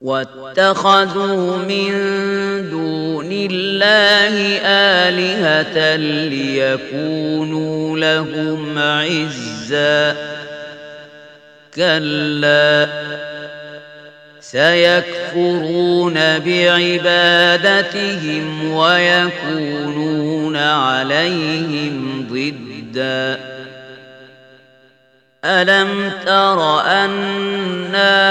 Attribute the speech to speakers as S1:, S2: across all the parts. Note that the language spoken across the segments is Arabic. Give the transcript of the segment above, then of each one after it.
S1: واتخذوا من دون الله آلهة ليكونوا لهم عزا. كلا. سيكفرون بعبادتهم ويكونون عليهم ضدا. ألم تر أنا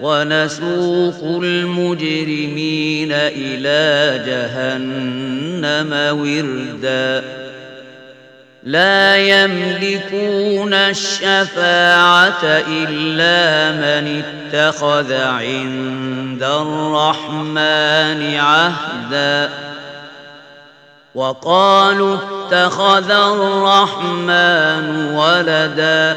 S1: ونسوق المجرمين إلى جهنم وردا. لا يملكون الشفاعة إلا من اتخذ عند الرحمن عهدا. وقالوا اتخذ الرحمن ولدا.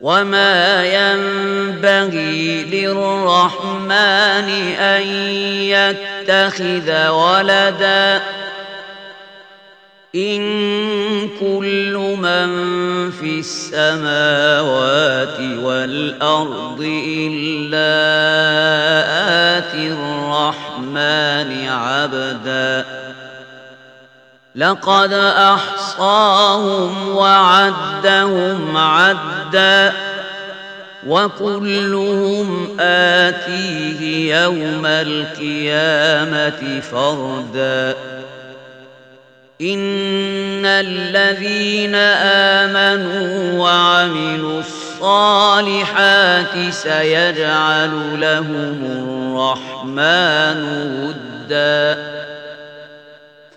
S1: وما ينبغي للرحمن أن يتخذ ولدا إن كل من في السماوات والأرض إلا آتي الرحمن عبدا لقد أحصاهم وعدهم عدا وكلهم آتيه يوم القيامة فردا. إن الذين آمنوا وعملوا الصالحات سيجعل لهم الرحمن ودا.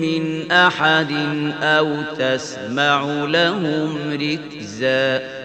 S1: من أحد أو تسمع لهم ركزاً.